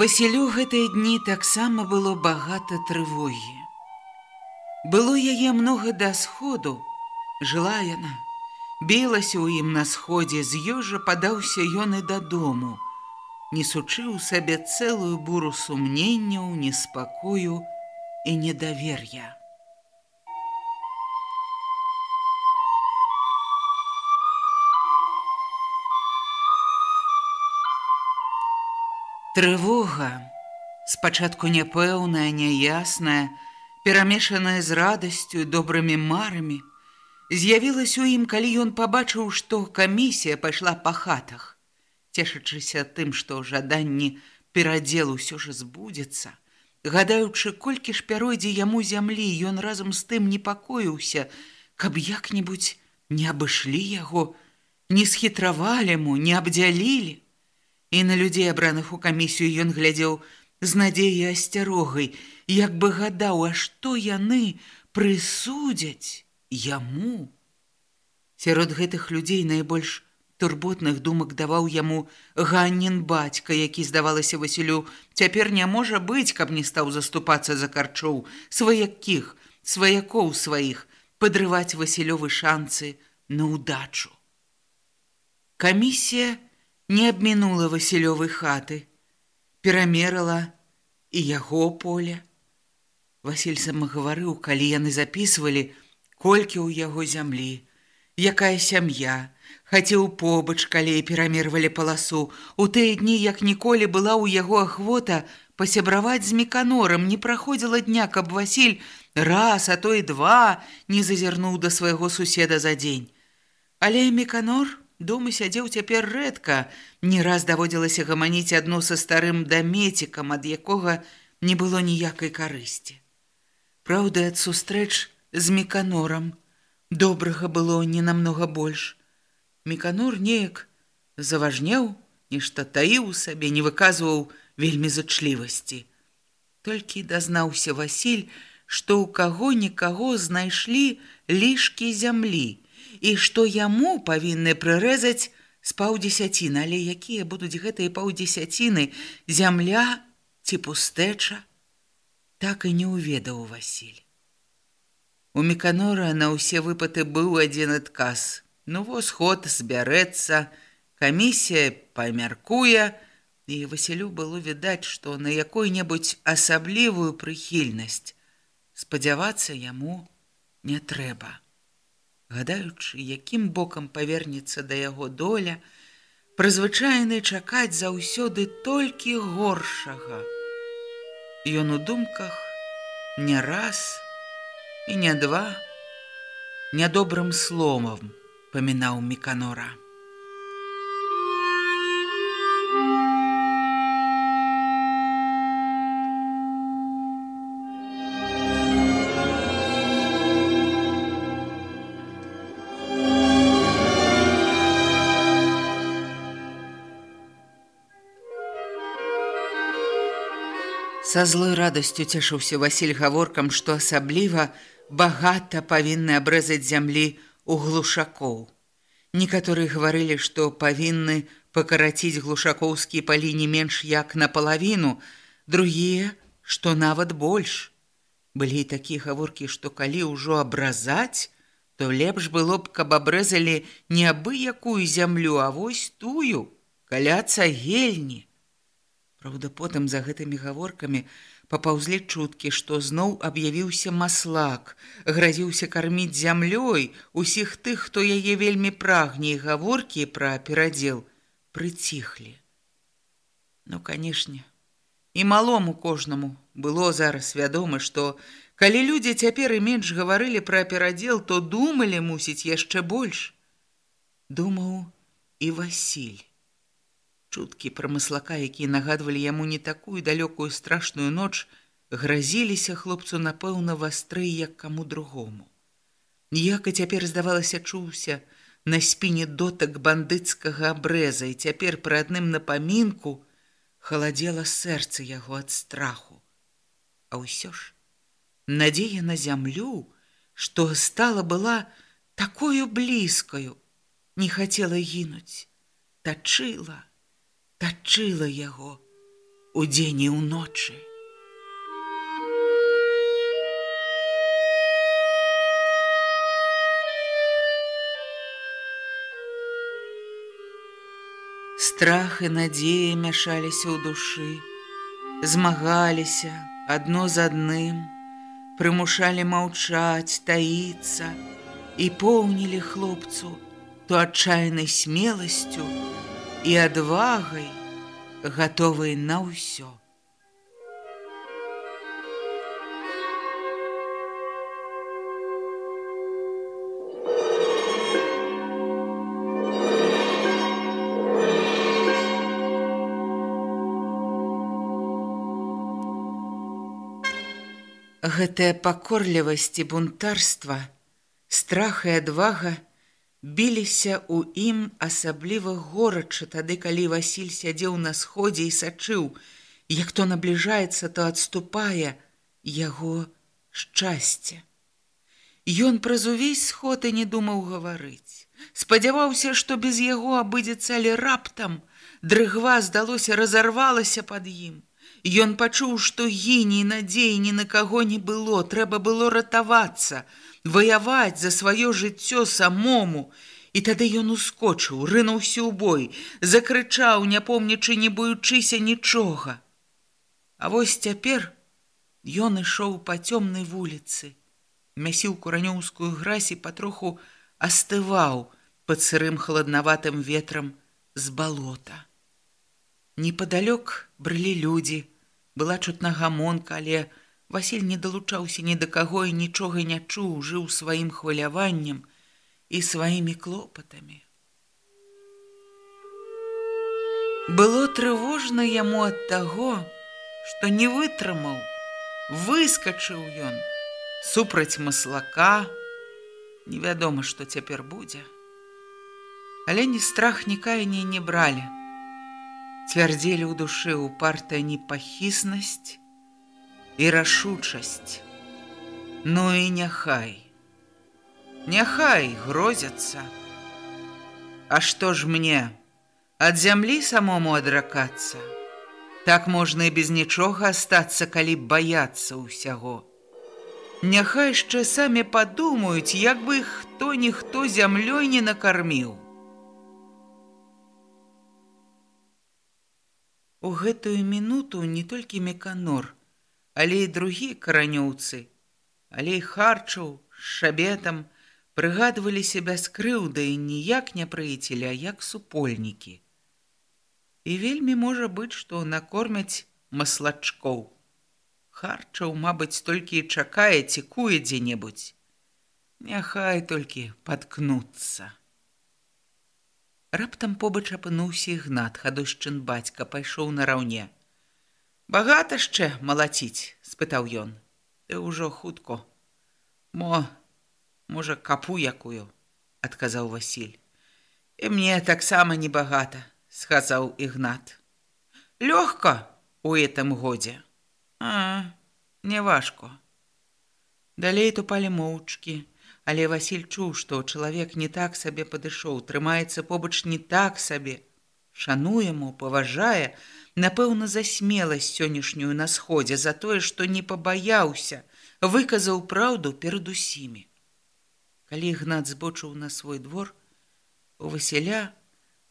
Васілю гэтыя дні таксама было багата трывогі. Было яе многа да сходу, жыла яна, білася ў ім на сходзе, з ёжа падаўся ён і дадому, несучы ў сабе цэлую буру сумненняў, неспакою і недавер'я. Трывога, спачатку няпэўная, няясная, перамешаная з радасцю добрымі марамі, з'явілася ў ім, калі ён пабачыў, што камісія пайшла па хатах, цешачыся тым, што жаданні перадзел усё ж збудзецца. Гадаючы, колькі ж пяройдзе яму зямлі, ён разам з тым непакоіўся, каб як-небудзь не абышлі яго, не схітравалі му, не абдзялілі і на людзей абраных у камісію ён глядзеў з надзеяй асцярогай, як бы гадаў, а што яны прысудзяць яму. Сярод гэтых людзей найбольш турботных думак даваў яму ганнен бацька, які здавалася Васілю, цяпер не можа быць, каб не стаў заступацца за карчоў сваякіх, сваякоў сваіх, падрываць Васілёвы шанцы на ўдачу. Камісія, не абмінула Васілёвай хаты, перамерала і яго поле. Васіль сама гаварыў, калі яны запісвалі, колькі ў яго зямлі, якая сям'я, хацеў побач, калі перамервалі паласу. У тыя дні, як ніколі была ў яго ахвота пасябраваць з меканорам, не праходзіла дня, каб Васіль раз, а то і два не зазірнуў да свайго суседа за дзень. Але меканор Дома сядзеў цяпер рэдка, не раз даводзілася гаманіць адну са старым дамецікам, ад якога не было ніякай карысці. Праўда, ад сустрэч з меканорам добрага было не намнога больш. Меканор неяк заважнеў, нешта таіў сабе, не выказваў вельмі зачлівасці. Толькі дазнаўся Васіль, што ў каго-нікаго знайшлі лішкі зямлі, і што яму павінны прырэзаць з паўдзесяціны, але якія будуць гэтыя паўдзесяціны? Зямля ці пустэча, так і не ўведаў Васіль. У меканора на ўсе выпаты быў адзін адказ. Ну вось ход збярэцца, камісія памяркуе, і Васілю было відаць, што на якой-небудзь асаблівую прыхільнасць спадзявацца яму не трэба гадаючы, якім бокам павернецца да яго доля, прызвычайны чакаць заўсёды толькі горшага. Ён у думках не раз і не два нядобрым сломам памінаў меканора. Са злой радасцю цешыўся Васіль гаворкам, што асабліва багата павінны абрэзаць зямлі ў глушакоў. Некаторыя гаварылі, што павінны пакараціць глушакоўскія палі не менш як напалавіну, другія, што нават больш. Былі такія гаворкі, што калі ўжо абразаць, то лепш было б, каб абрэзалі не абы якую зямлю, а вось тую, каля цагельні. Праўда, потым за гэтымі гаворкамі папаўзлі чуткі, што зноў аб'явіўся маслак, гразіўся карміць зямлёй усіх тых, хто яе вельмі прагне і гаворкі пра перадзел прыціхлі. Ну, канешне, і малому кожнаму было зараз вядома, што калі людзі цяпер і менш гаварылі пра перадзел, то думалі мусіць яшчэ больш. Думаў і Васіль. Чуткі пра маслака, якія нагадвалі яму не такую далёкую страшную ноч, гразіліся хлопцу напэўна вастрэй як каму другому. Ніяка цяпер здавалася чуўся на спіне дотак бандыцкага абрэза і цяпер пры адным напамінку, халадзела сэрца яго ад страху. А ўсё ж надзея на зямлю, што стала была такою блізкаю, не хацела гінуць, тачыла, тачыла яго у дзень і ўночы. Страх і надзея мяшаліся ў душы, змагаліся адно з адным, прымушалі маўчаць, таіцца і поўнілі хлопцу то адчайнай смеласцю і адвагай, гатовай на ўсё. Гэтая пакорлівасць і бунтарства, страх і адвага біліся ў ім асабліва горача тады, калі Васіль сядзеў на сходзе і сачыў, як то набліжаецца, то адступае яго шчасце. Ён праз увесь сход і не думаў гаварыць. Спадзяваўся, што без яго абыдзецца, але раптам дрыгва здалося разарвалася пад ім. Ён пачуў, што гіні надзей ні на каго не было, трэба было ратавацца, ваяваць за сваё жыццё самому. І тады ён ускочыў, рынуўся ў бой, закрычаў, не помнячы, не боючыся нічога. А вось цяпер ён ішоў па цёмнай вуліцы, мясіў куранёўскую гразь і патроху астываў пад сырым халаднаватым ветрам з балота. Непадалёк брылі людзі, была чутна гамонка, але Васіль не далучаўся ні да каго і нічога не чуў, жыў сваім хваляваннем і сваімі клопатамі. Было трывожна яму ад таго, што не вытрымаў, выскачыў ён супраць маслака, невядома, што цяпер будзе. Але ні страх, ні каяні не бралі цвярдзелі ў душы упартая непахіснасць і рашучасць. Ну і няхай. Няхай грозяцца. А што ж мне ад зямлі самому адракацца? Так можна і без нічога астацца, калі баяцца ўсяго. Няхай яшчэ самі падумаюць, як бы хто ніхто зямлёй не накарміў. У гэтую мінуту не толькі меканор, але і другі каранёўцы, але харчаў шабетам прыгадвалі себя скрыўда і ніяк не прыцелі, а як супольнікі. І вельмі можа быць, што накормяць маслачкоў. Харчаў, мабыць, толькі і чакае цікуе дзе-небудзь. Няхай толькі паткнуцца. Раптам побач апынуўся ігнат, хадушчын бацька пайшоў на раўне. Багата яшчэ малаціць, спытаў ён. Ты ўжо хутко. Мо, можа, капу якую, адказаў Васіль. І мне таксама небагата, сказаў ігнат. Лёгка у гэтым годзе. А, неважко. Далей тупалі моўчкі, Але Васіль чуў, што чалавек не так сабе падышоў, трымаецца побач не так сабе. Шану яму, паважае, напэўна, за смеласць сённяшнюю на сходзе, за тое, што не пабаяўся, выказаў праўду перад усімі. Калі гнат збочыў на свой двор, у Васіля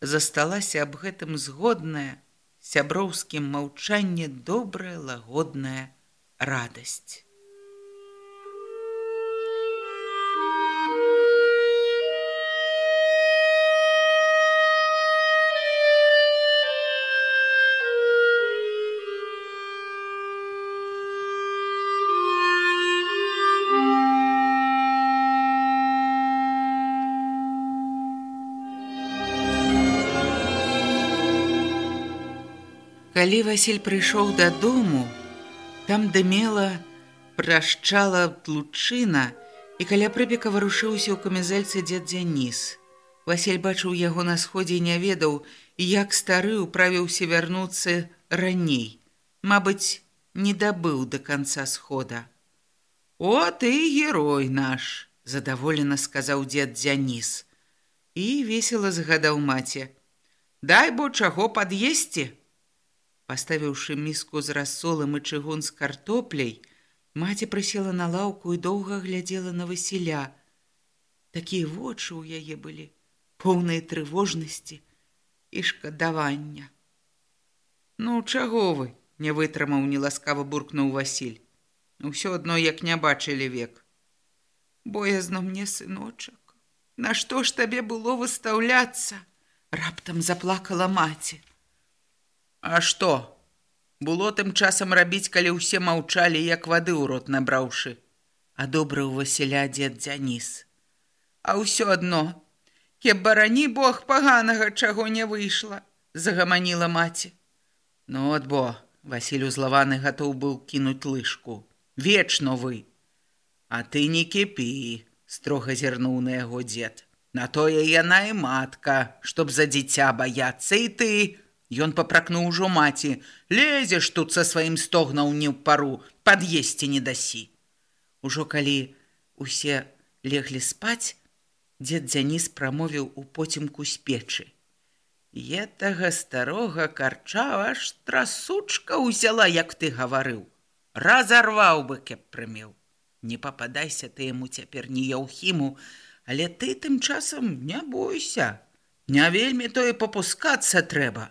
засталася аб гэтым згодная сяброўскім маўчанне добрая лагодная радасць. Калі Васіль прыйшоў дадому, там дымела, прашчала лучына, і каля прыпека варушыўся ў камізальцы дзед Дзяніс. Васіль бачыў яго на сходзе і не ведаў, як стары ўправіўся вярнуцца раней. Мабыць, не дабыў да канца схода. О, ты герой наш, задаволена сказаў дзед Дзяніс. І весела згадаў маці: Дай бо чаго пад'есці, Паставіўшы міску з рассолам і чыгун з картопляй, маці прысела на лаўку і доўга глядзела на Васіля. Такія вочы ў яе былі, поўныя трывожнасці і шкадавання. Ну, чаго вы, не вытрымаў неласкава буркнуў Васіль. Усё адно як не бачылі век. Боязно мне сыночак, Нашто ж табе было выстаўляцца? Раптам заплакала маці. А што? Было тым часам рабіць, калі ўсе маўчалі, як вады ў рот набраўшы, а добры ў Васіля дзед дзяніс. А ўсё адно, Кеп барані Бог паганага чаго не выйшла, загаманіла маці. Ну от бо, Васіль узлаваны гатоў быў кінуць лыжку. Вечно вы. А ты не кіпі, строга зірнуў на яго дзед. На тое яна і матка, чтоб за дзіця баяцца і ты, Ён папракнуў ужо маці: лезеш тут са сваім стогнаў не ў пару, пад'есці не дасі. Ужо калі усе леглі спаць, дзед Дзяніс прамовіў у поцемку з печы. Етага старога карчава аж трасучка ўзяла, як ты гаварыў. Разарваў бы, кеп прымеў. Не пападайся ты яму цяпер не яўхіму, але ты тым часам не бойся. Не вельмі тое папускацца трэба.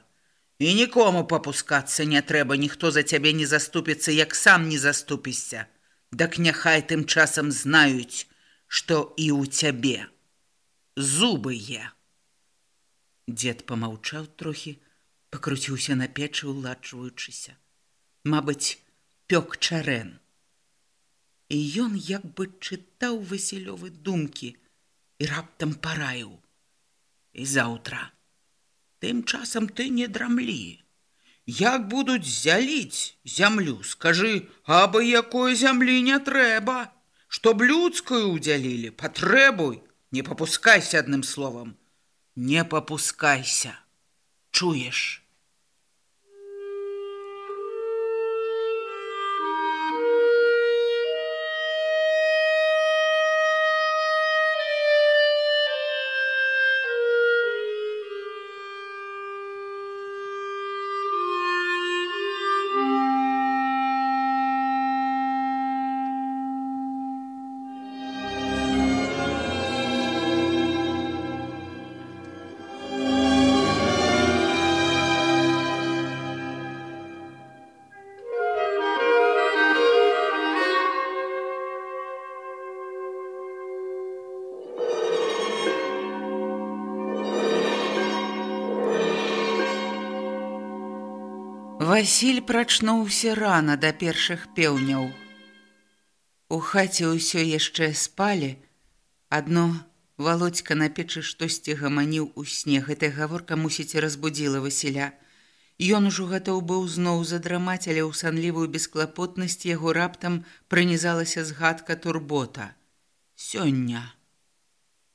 І нікому папускацца не трэба, ніхто за цябе не заступіцца, як сам не заступішся. Дак няхай тым часам знаюць, што і ў цябе зубы е. Дед помаўчаў трохі, пакруціўся на печы, уладжваючыся. Мабыць, пёк чарэн. І ён як бы чытаў васілёвы думкі і раптам параіў. І заўтра. Тым часам ты не драмлі. Як будуць зяліць зямлю, скажы, абы якой зямлі не трэба, Што людскую ўдзялілі, патребуй, не папускайся адным словам, не папускайся, чуеш. Васіль прачнуўся рана да першых пеўняў. У хаце ўсё яшчэ спалі, адно володька на печы штосьці гаманіў у сне гэтая гаворка мусіць разбудзіла Васіля. Ён ужо гатоў быў зноў задрамаць, але ў санлівую бесклапотнасць яго раптам прынізалася згадка турбота. Сёння,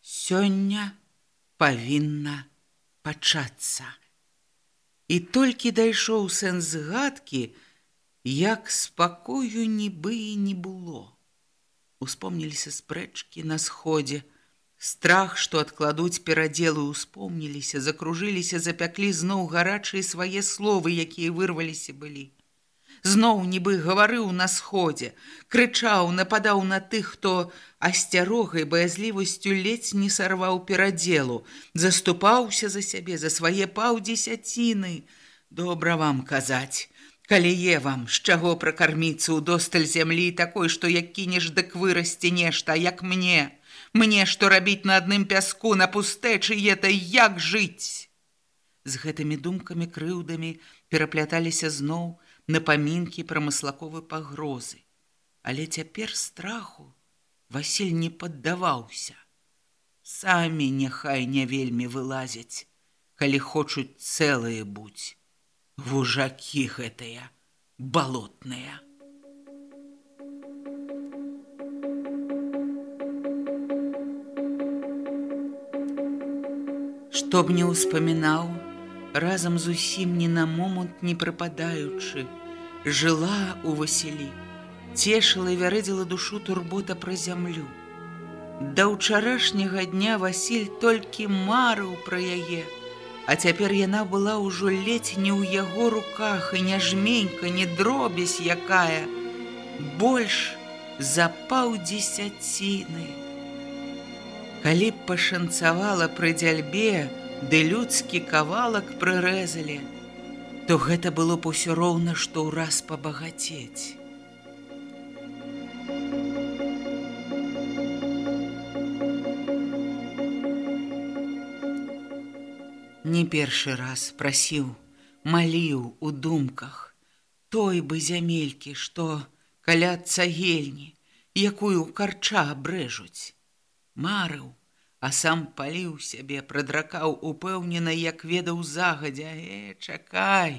сёння павінна пачацца. І толькі дайшоў сэнс згадкі, як спакою нібы і не было. Успомніліся спрэчкі на сходзе, страх, што адкладуць перадзелы, успомніліся, закружыліся, запяклі зноў гарачыя свае словы, якія вырваліся былі. Зноў нібы гаварыў на сходзе, крычаў, нападаў на тых, хто асцярогай баязлівасцю ледзь не сарваў перадзелу, заступаўся за сябе за свае паўдзесяціны. Добра вам казаць, калі е вам з чаго пракарміцца ў досталь зямлі такой, што як кінеш дык вырасце нешта, як мне, мне што рабіць на адным пяску на пустэчы ета як жыць. З гэтымі думкамі крыўдамі перапляталіся зноў напамінкі прамыслаковы пагрозы. Але цяпер страху Васіль не паддаваўся. Самі няхай не вельмі вылазяць, калі хочуць цэлыя будь. Вужакі гэтыя балотныя. Што б не ўспамінаў, разам з усім ні на момант не прыпадаючы, жыла у Васілі, цешыла і вярэдзіла душу турбота пра зямлю. Да ўчарашняга дня Васіль толькі марыў пра яе, А цяпер яна была ўжо ледзь не ў яго руках і не жменька, не дробязь якая, больш за паўдзесяціны. Калі б пашанцавала пры дзяльбе, ды людскі кавалак прырэзалі, то гэта было б усё роўна, што ўраз пабагацець. Не першы раз прасіў, маліў у думках той бы зямелькі, што каля цагельні, якую карча брэжуць, марыў, а сам паліў сябе, прадракаў упэўнена, як ведаў загадзя, э, чакай,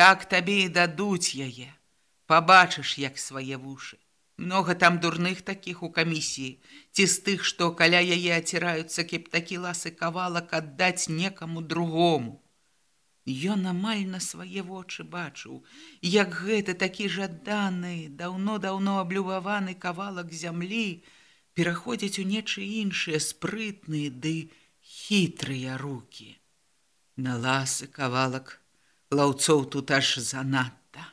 так табе і дадуць яе. Пабачыш, як свае вушы. Многа там дурных такіх у камісіі, ці з тых, што каля яе аціраюцца, кеп такі ласы кавалак аддаць некаму другому. Ён амаль на свае вочы бачыў, як гэта такі жаданы, даўно-даўно аблюбаваны кавалак зямлі, пераходзяць у нечы іншыя спрытныя ды хітрыя руки. На ласы кавалак лаўцоў тут аж занадта.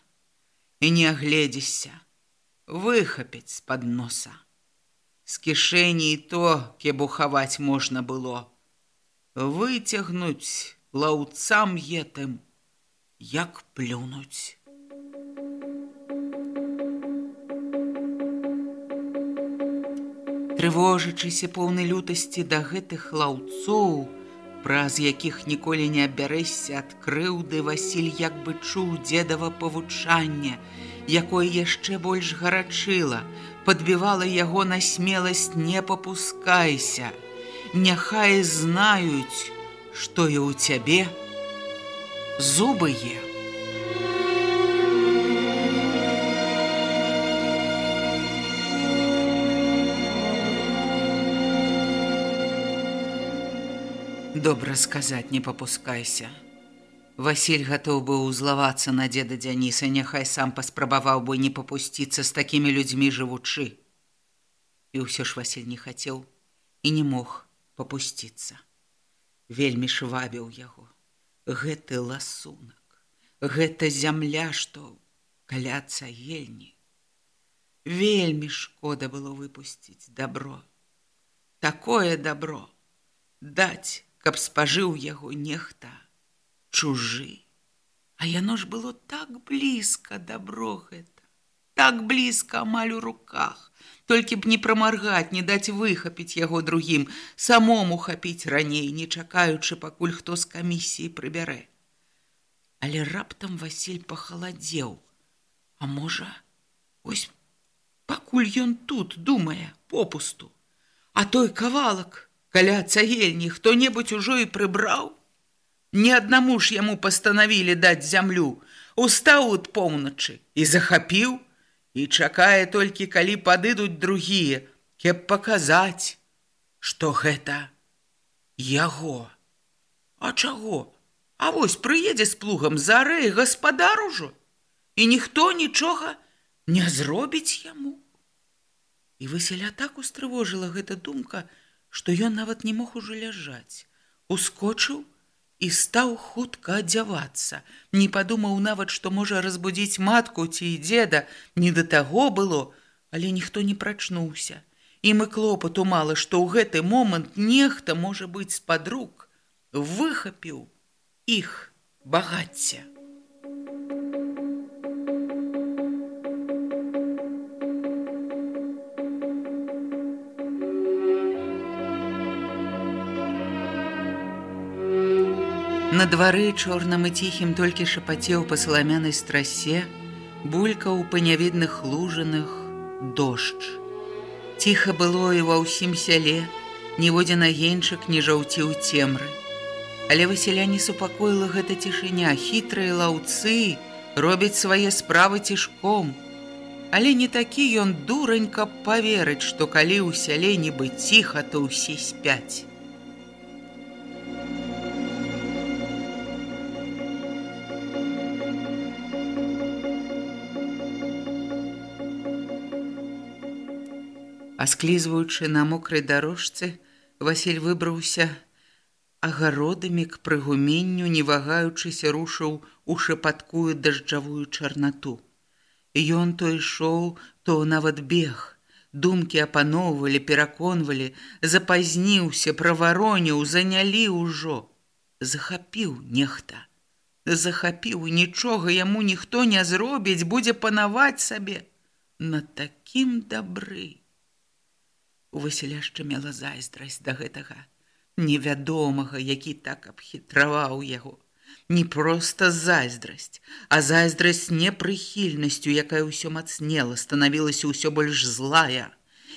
І не агледзішся, выхапяць з-пад носа. З кішэні і то, кебухаваць можна было. Выцягнуць лаўцам етым, як плюнуць. Трывожачыся поўны лютасці да гэтых лаўцоў, праз якіх ніколі не абярэшся ад крыўды Васіль як бы чуў дзедава павучанне, якое яшчэ больш гарачыла, падбівала яго на смеласць не папускайся. Няхай знаюць, што я ў цябе зубы ем. Добра сказаць не папускайся. Васіль гатоў быў узлавацца на дзеда Дзяніса, няхай сам паспрабаваў бы не папусціцца з такімі людзьмі жывучы. І ўсё ж Васіль не хацеў і не мог папусціцца. Вельмі швабіў яго. Гэты ласунак, гэта зямля, што каля цагельні. Вельмі шкода было выпусціць добро. Такое добро даць каб спажыў яго нехта чужы. А яно ж было так блізка добро гэта, так блізка амаль у руках, толькі б не прамаргаць, не даць выхапіць яго другім, самому хапіць раней, не чакаючы, пакуль хто з камісіі прыбярэ. Але раптам Васіль пахаладзеў, А можа, ось пакуль ён тут думае попусту, а той кавалак, каля цагельні хто-небудзь ужо і прыбраў. Ні аднаму ж яму пастанавілі даць зямлю. Устаў ад поўначы і захапіў. І чакае толькі калі падыдуць другія кеп паказаць што гэта яго. А чаго? А вось прыедзе з плугам зарэй гаспадар ужо. І ніхто нічога не зробіць яму. І выселя так устрывожыла гэта думка што ён нават не мог ужо ляжаць, ускочыў і стаў хутка адзявацца. Не падумаў нават, што можа разбудзіць матку ці дзеда, не да таго было, але ніхто не прачнуўся. І мы клопату мала, што ў гэты момант нехта можа быць з-пад рук, выхапіў іх багацця. На двары чорным і ціхім толькі шапацеў па саламянай страсе, булькаў па нявідных лужаных дождж. Ціха было і ва ўсім сяле, ніводзін агеньчык не жаўціў цемры. Але Васіля не супакоіла гэта цішыня, хітрыя лаўцы робяць свае справы цішком. Але не такі ён дурань, каб паверыць, што калі ў сяле нібы ціха, то ўсе спяць. Асклізваючы на мокрай дарожцы, Васіль выбраўся агародамі к прыгуменню, не вагаючыся рушыў у шапаткую дажджавую чарнату. Ён то ішоў, то нават бег. Думкі апаноўвалі, пераконвалі, запазніўся, правароніў, занялі ўжо. Захапіў нехта. Захапіў, нічога яму ніхто не зробіць, будзе панаваць сабе на такім дабры. У Васіля шчымела зайздрасць да гэтага невядомага, які так абхітраваў яго. Не проста зайздрасць, а зайздрасць непрыхільнасцю, якая ўсё мацнела, станавілася ўсё больш злая.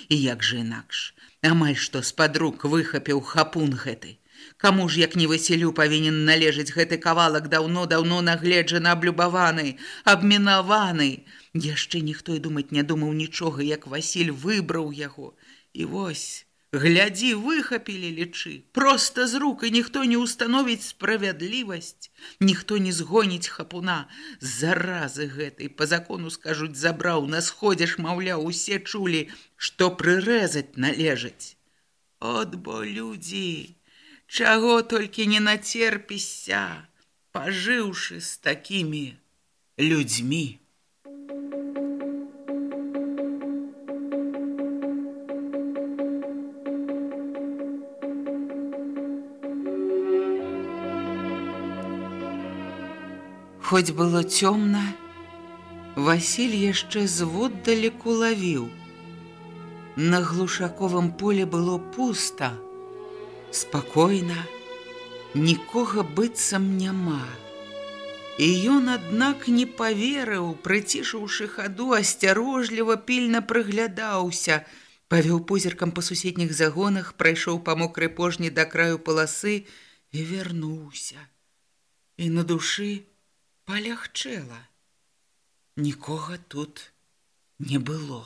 І як жа інакш, амаль што з-пад рук выхапіў хапун гэты. Каму ж як не васілю павінен належыць гэты кавалак даўно-даўно нагледжаны аблюбаваны, абмінаваны. Яшчэ ніхто і думаць не думаў нічога, як Васіль выбраў яго, І вось, глядзі, выхапілі лічы. Проста з рук і ніхто не ўстановіць справядлівасць, ніхто не згоніць хапуна. Заразы гэтай па закону скажуць забраў, на сходзе ж маўляў, усе чулі, што прырэзаць належыць. От бо людзі, чаго толькі не нацерпіся, пажыўшы з такімі людзьмі. Хоць было цёмна, Васіль яшчэ зводдалеку лавіў. На глушаковым поле было пуста, спакойна, нікога быццам няма. І ён, аднак, не паверыў, прыцішыўшы хаду, асцярожліва пільна прыглядаўся, павёў позіркам па суседніх загонах, прайшоў па мокрай пожні да краю паласы і вярнуўся. І на душы, палягчэла. Нікога тут не было.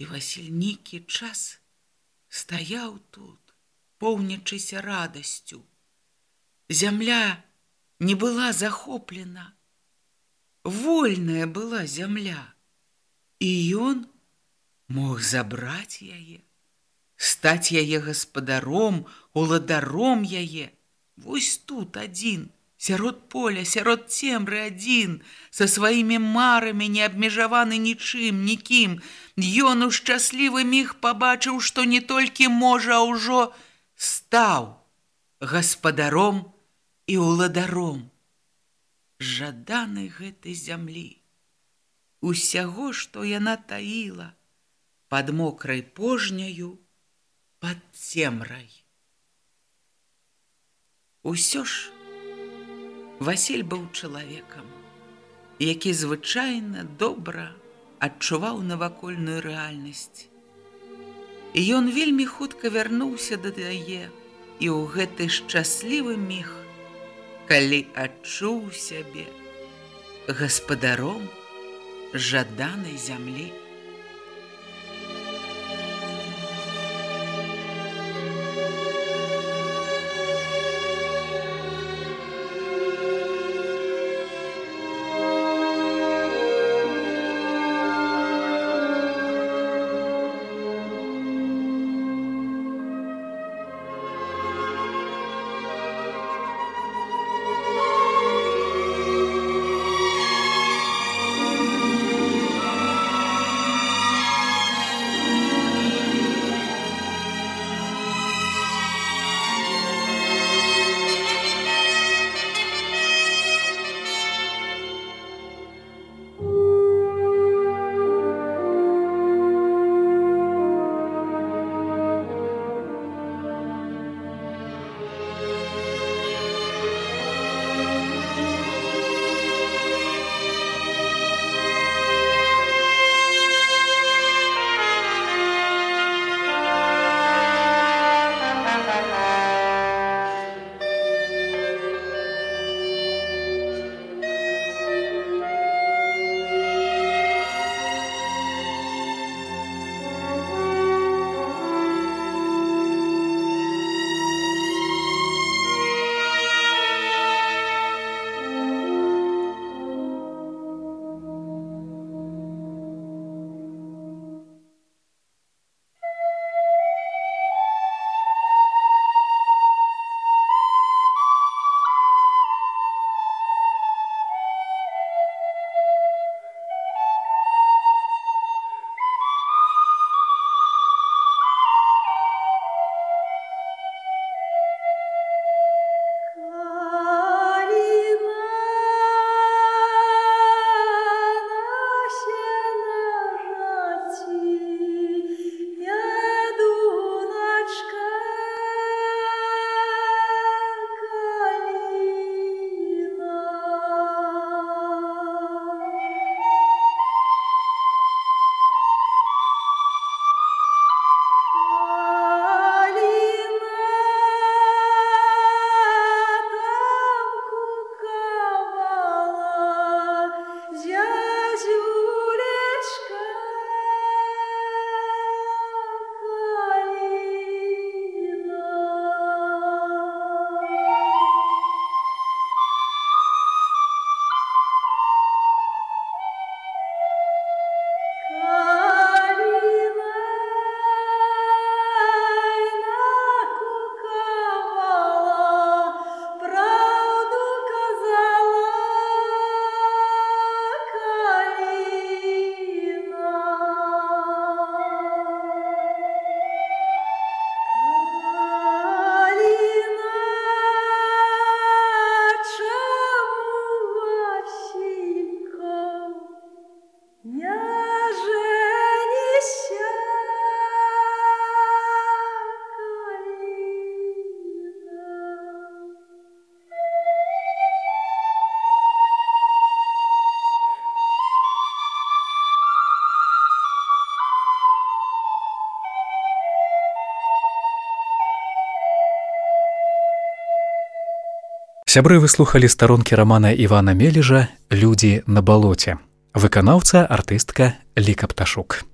І Васіль нейкі час стаяў тут, поўнячыся радасцю. Зямля не была захоплена. Вольная была зямля. І ён мог забраць яе, стаць яе гаспадаром, уладаром яе. Вось тут адзін, сярод поля сярод цемры адзін са сваімі марамі не абмежаваны нічым нікім. Ён у шчаслівы міг пабачыў што не толькі можа ўжо стаў гаспадаром і ўладаром жаданы гэтай зямлі. Усяго што яна таіла под мокрай пожняю под цемрай. Усё ж Васіль быў чалавекам, які звычайна добра адчуваў навакольную рэальнасць. І ён вельмі хутка вярнуўся да яе і ў гэты шчаслівы міг, калі адчуў сябе гаспадаром жаданай зямлі. Сябры выслухалі старонкі рамана Івана Мележа, людзі на балоце. Выканаўца артыстка Лікапташук.